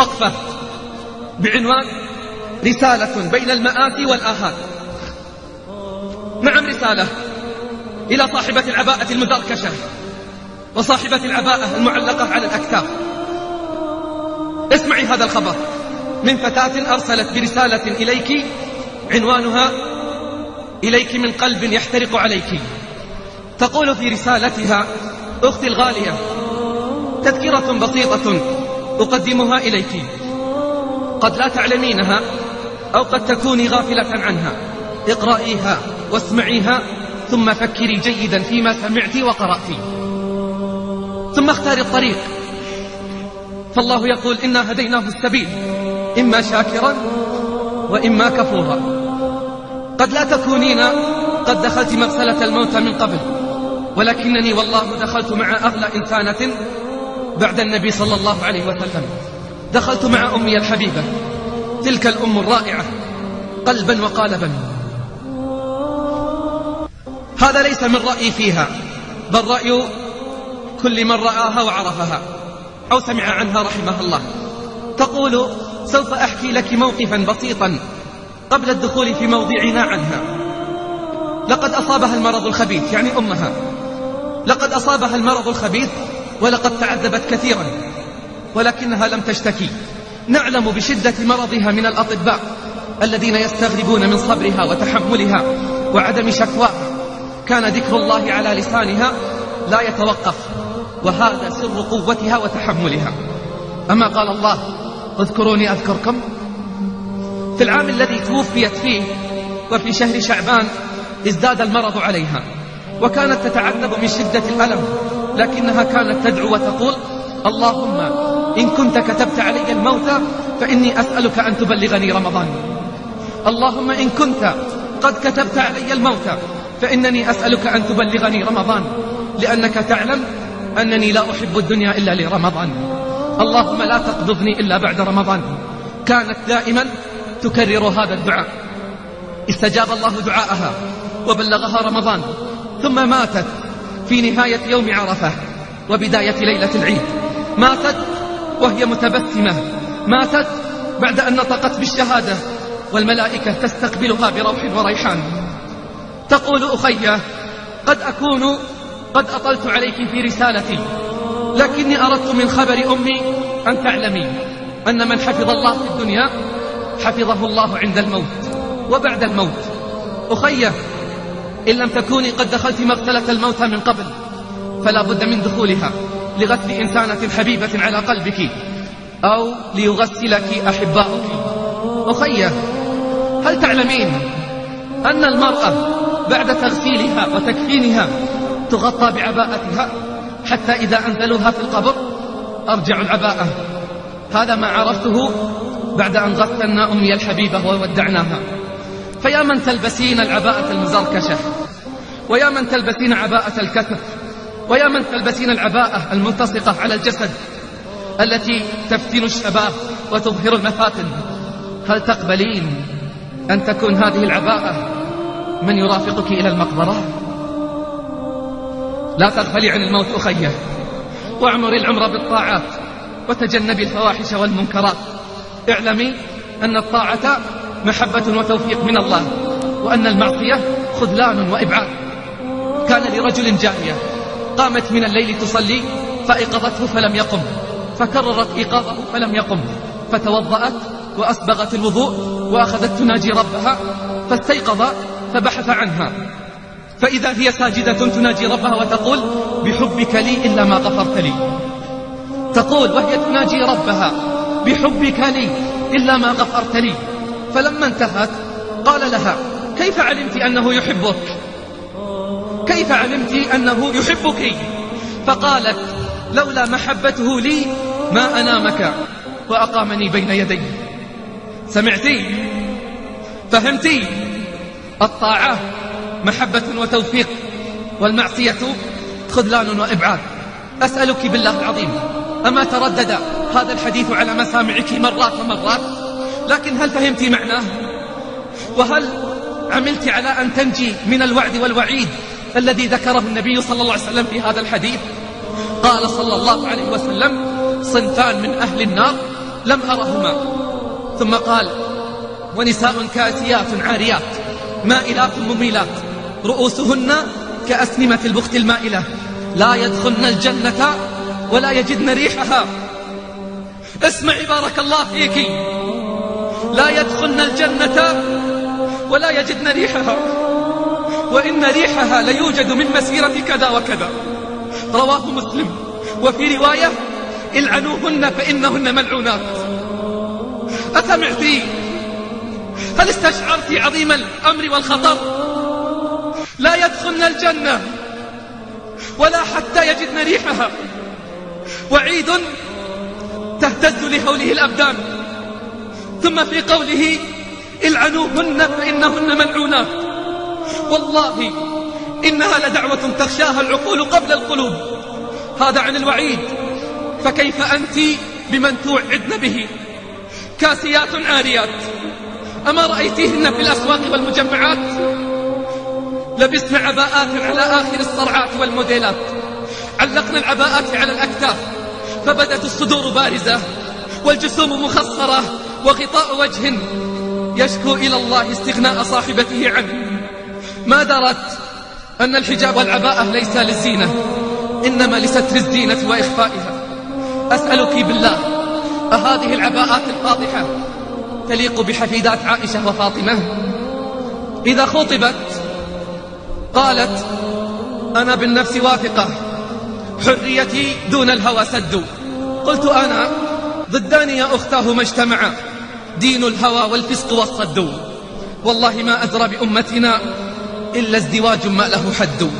وقفة بعنوان رسالة بين المآتي والآهات. نعم رسالة إلى صاحبة العباءة المدركشة وصاحبة العباءة المعلقة على الأكتاف. اسمعي هذا الخبر. من فتاة أرسلت برسالة إليك عنوانها إليك من قلب يحترق عليك. تقول في رسالتها أختي الغالية تذكرة بسيطة أقدمها إليك. قد لا تعلمينها أو قد تكوني غافلة عنها. اقرأيها واسمعيها ثم فكري جيدا فيما سمعت وقرأت. ثم اختاري الطريق. فالله يقول إنا هديناه السبيل إما شاكرا وإما كفورا. قد لا تكونين قد دخلت مغسلة الموت من قبل ولكنني والله دخلت مع أغلى إنسانة بعد النبي صلى الله عليه وسلم. دخلت مع أمي الحبيبة. تلك الأم الرائعة. قلبا وقالبا. هذا ليس من رأيي فيها بل رأي كل من رآها وعرفها أو سمع عنها رحمه الله. تقول سوف أحكي لك موقفا بسيطا قبل الدخول في موضعنا عنها. لقد أصابها المرض الخبيث يعني أمها. لقد أصابها المرض الخبيث ولقد تعذبت كثيرا ولكنها لم تشتكي. نعلم بشدة مرضها من الأطباء الذين يستغربون من صبرها وتحملها وعدم شكواها كان ذكر الله على لسانها لا يتوقف وهذا سر قوتها وتحملها. أما قال الله اذكروني أذكركم. في العام الذي توفيت فيه وفي شهر شعبان ازداد المرض عليها وكانت تتعذب من شدة الألم لكنها كانت تدعو وتقول اللهم إن كنت كتبت علي الموت فإني أسألك أن تبلغني رمضان. اللهم إن كنت قد كتبت علي الموت فإنني أسألك أن تبلغني رمضان لأنك تعلم أنني لا أحب الدنيا إلا لرمضان. اللهم لا تقبضني إلا بعد رمضان. كانت دائما تكرر هذا الدعاء. استجاب الله دعاءها وبلغها رمضان ثم ماتت في نهاية يوم عرفة وبداية ليلة العيد. ماتت وهي متبسمة. ماتت بعد أن نطقت بالشهادة والملائكة تستقبلها بروح وريحان. تقول أخي قد أكون قد أطلت عليك في رسالتي لكني أردت من خبر أمي أن تعلمي أن من حفظ الله في الدنيا حفظه الله عند الموت وبعد الموت. أخي إن لم تكوني قد دخلت مغسلة الموتى من قبل فلا بد من دخولها لغسل إنسانة حبيبة على قلبك أو ليغسلك أحباؤك. أخي هل تعلمين أن المرأة بعد تغسيلها وتكفينها تغطى بعباءتها حتى إذا أنزلوها في القبر؟ أرجع العباءة. هذا ما عرفته بعد أن غسلنا أمي الحبيبة وودعناها. فيا من تلبسين العباءة المزركشة ويا من تلبسين عباءة الكتف ويا من تلبسين العباءة الملتصقة على الجسد التي تفتن الشباب وتظهر المفاتن. هل تقبلين أن تكون هذه العباءة من يرافقك إلى المقبرة؟ لا تغفلي عن الموت أخيه واعمري العمر بالطاعات وتجنبي الفواحش والمنكرات. اعلمي أن الطاعة محبة وتوفيق من الله وأن المعصية خذلان وإبعاد. كان لرجل جارية قامت من الليل تصلي فأيقظته فلم يقم فكررت إيقاظه فلم يقم فتوضأت وأسبغت الوضوء وأخذت تناجي ربها فاستيقظ فبحث عنها. فإذا هي ساجدة تناجي ربها وتقول بحبك لي إلا ما غفرت لي. تقول وهي تناجي ربها بحبك لي إلا ما غفرت لي. فلما انتهت قال لها كيف علمت أنه يحبك؟ كيف علمت أنه يحبك؟ فقالت لولا محبته لي ما أنامك وأقامني بين يدي. سمعتي فهمتي الطاعة محبة وتوفيق والمعصية خذلان وإبعاد. أسألك بالله العظيم أما تردد هذا الحديث على مسامعك مرات ومرات؟ لكن هل فهمت معناه؟ وهل عملت على أن تنجي من الوعد والوعيد الذي ذكره النبي صلى الله عليه وسلم في هذا الحديث؟ قال صلى الله عليه وسلم صنفان من أهل النار لم أرهما. ثم قال ونساء كاسيات عاريات مائلات مميلات رؤوسهن كأسنمة البخت المائلة لا يدخلن الجنة ولا يجدن ريحها. اسمعي بارك الله فيك. لا يدخلن الجنة ولا يجدن ريحها. وإن ريحها ليوجد من مسيرة كذا وكذا. رواه مسلم. وفي رواية العنوهن فإنهن ملعونات. أسمعتي هل استشعرت عظيم الأمر والخطر؟ لا يدخلن الجنة ولا حتى يجدن ريحها. وعيد تهتز لهوله الأبدان. ثم في قوله العنوهن فإنهن ملعونات. والله إنها لدعوة تخشاها العقول قبل القلوب. هذا عن الوعيد. فكيف أنت بمن توعدن به؟ كاسيات عاريات. أما رأيتيهن في الأسواق والمجمعات؟ لبسن عباءات على آخر الصرعات والموديلات. علقنا العباءات على الأكتاف. فبدت الصدور بارزة والجسوم مخصرة. وغطاء وجه يشكو إلى الله استغناء صاحبته عنه. ما درت أن الحجاب والعباءة ليس للزينة إنما لستر الزينة وإخفائها. أسألك بالله أهذه العباءات الفاضحة تليق بحفيدات عائشة وفاطمة؟ إذا خطبت قالت أنا بالنفس واثقة حريتي دون الهوى سد. قلت أنا ضدان يا أختاه ما اجتمعا. دين الهوى والفسق والصد والله ما أدرى بأمتنا إلا ازدواج ما له حد.